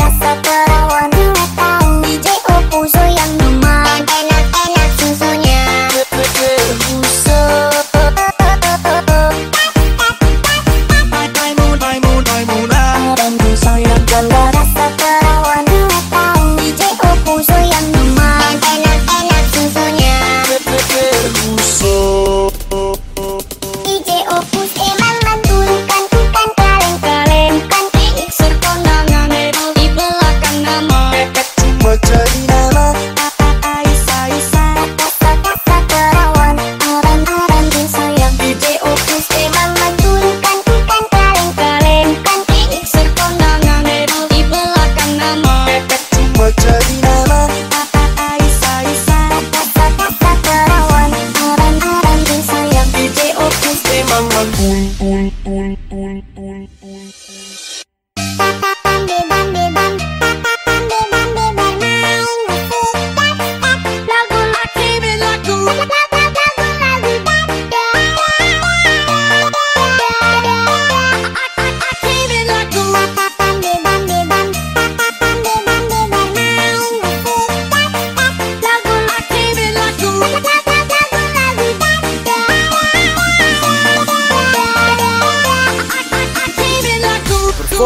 that's so good.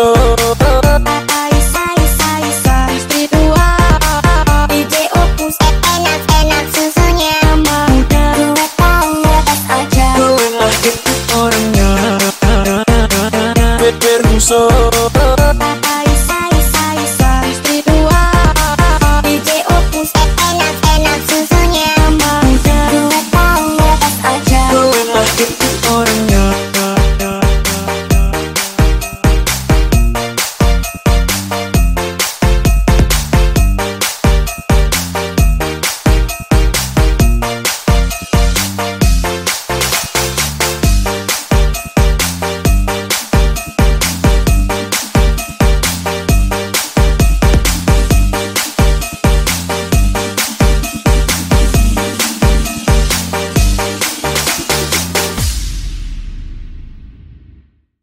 pasó.